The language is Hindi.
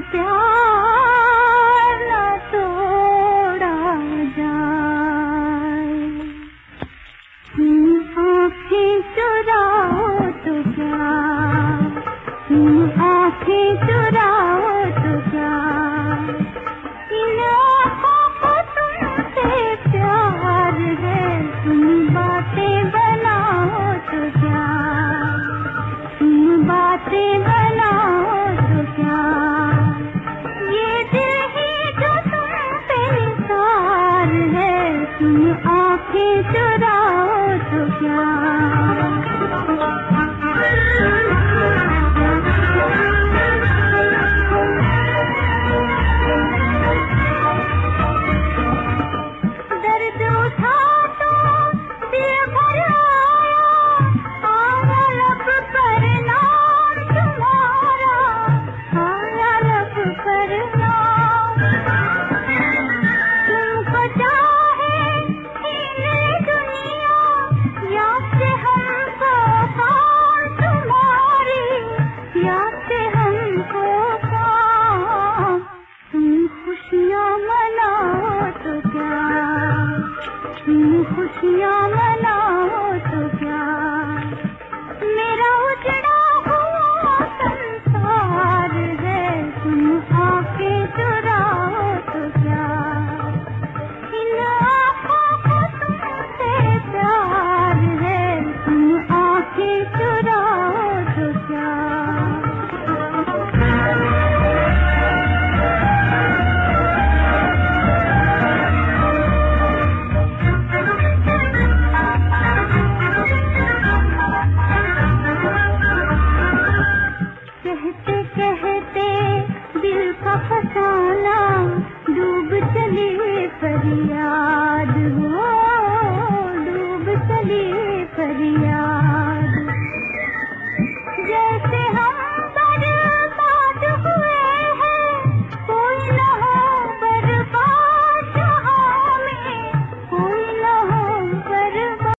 प्यार ना तोड़ा जाए। तुम आँखें चुराओ तो क्या? आँखें चुराओ तो क्या? प्यार है। तुम बातें बनाओ तो क्या? तुम बातें तुम आँखें खुशियाँ फसाना